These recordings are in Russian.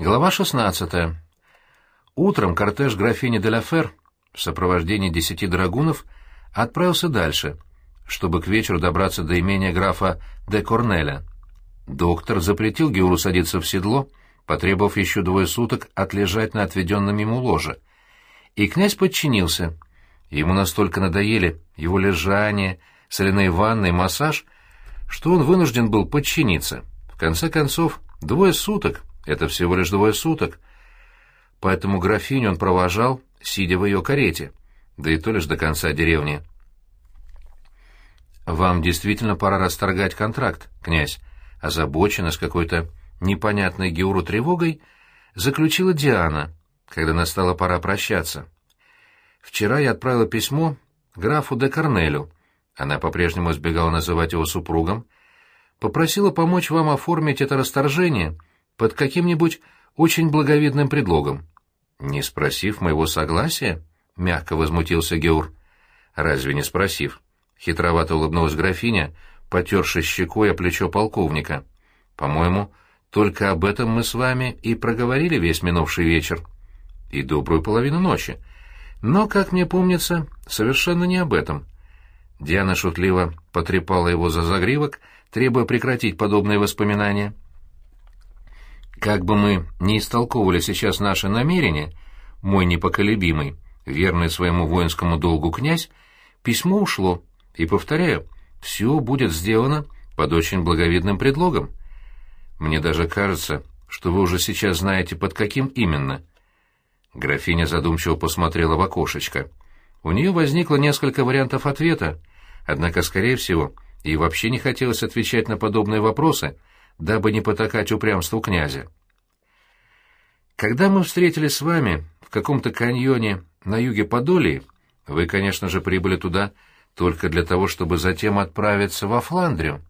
Глава 16. Утром кортеж графини де ла Фер в сопровождении десяти драгунов отправился дальше, чтобы к вечеру добраться до имения графа де Корнеля. Доктор запретил Геуру садиться в седло, потребовав еще двое суток отлежать на отведенном ему ложе. И князь подчинился. Ему настолько надоели его лежание, соляные ванны и массаж, что он вынужден был подчиниться. В конце концов, двое суток это всего лишь двое суток. Поэтому графиню он провожал, сидя в ее карете, да и то лишь до конца деревни. «Вам действительно пора расторгать контракт, князь», озабоченно с какой-то непонятной Геуру тревогой, заключила Диана, когда настала пора прощаться. «Вчера я отправила письмо графу де Корнелю, она по-прежнему избегала называть его супругом, попросила помочь вам оформить это расторжение под каким-нибудь очень благовидным предлогом. Не спросив моего согласия, мягко возмутился Геур. Разве не спросив? Хитровато улыбнулась графиня, потерши щекой о плечо полковника. По-моему, только об этом мы с вами и проговорили весь минувший вечер. И добрую половину ночи. Но, как мне помнится, совершенно не об этом. Диана шутливо потрепала его за загривок, требуя прекратить подобные воспоминания. Как бы мы ни истолковывали сейчас наши намерения, мой непоколебимый, верный своему воинскому долгу князь, письмо ушло, и, повторяю, все будет сделано под очень благовидным предлогом. Мне даже кажется, что вы уже сейчас знаете, под каким именно. Графиня задумчиво посмотрела в окошечко. У нее возникло несколько вариантов ответа, однако, скорее всего, ей вообще не хотелось отвечать на подобные вопросы — дабы не потакать упрямству князя. Когда мы встретились с вами в каком-то каньоне на юге Подолии, вы, конечно же, прибыли туда только для того, чтобы затем отправиться во Фландрию,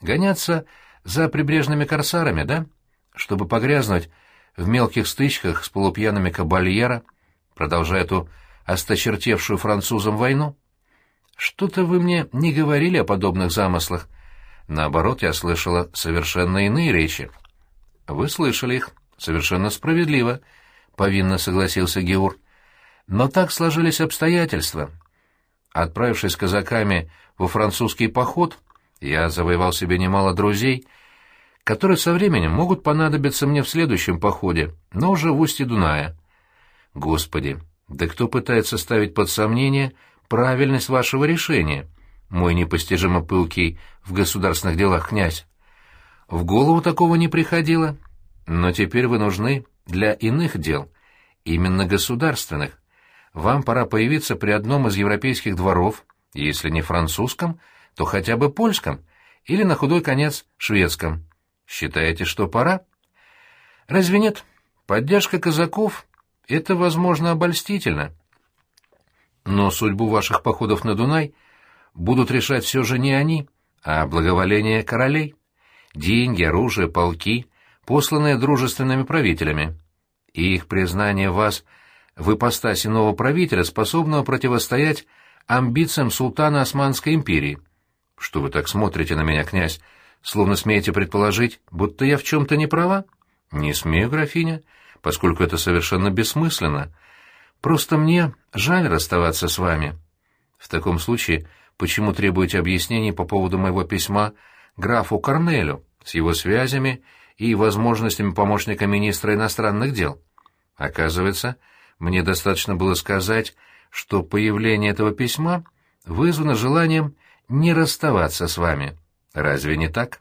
гоняться за прибрежными корсарами, да? Чтобы погрязнуть в мелких стычках с полупьяными кабальера, продолжая эту осточертевшую французам войну? Что-то вы мне не говорили о подобных замыслах, Наоборот, я слышала совершенно иные речи. Вы слышали их. Совершенно справедливо, — повинно согласился Геур. Но так сложились обстоятельства. Отправившись с казаками во французский поход, я завоевал себе немало друзей, которые со временем могут понадобиться мне в следующем походе, но уже в устье Дуная. Господи, да кто пытается ставить под сомнение правильность вашего решения? Мой непостижимо пылкий в государственных делах князь. В голову такого не приходило, но теперь вы нужны для иных дел, именно государственных. Вам пора появиться при одном из европейских дворов, если не французском, то хотя бы польском, или на худой конец шведском. Считаете, что пора? Разве нет? Поддержка казаков — это, возможно, обольстительно. Но судьбу ваших походов на Дунай — будут решать все же не они, а благоволение королей. Деньги, оружие, полки, посланные дружественными правителями. И их признание вас в ипостаси нового правителя, способного противостоять амбициям султана Османской империи. Что вы так смотрите на меня, князь, словно смеете предположить, будто я в чем-то не права? Не смею, графиня, поскольку это совершенно бессмысленно. Просто мне жаль расставаться с вами. В таком случае почему требуете объяснений по поводу моего письма графу Корнелю с его связями и возможностями помощника министра иностранных дел. Оказывается, мне достаточно было сказать, что появление этого письма вызвано желанием не расставаться с вами. Разве не так?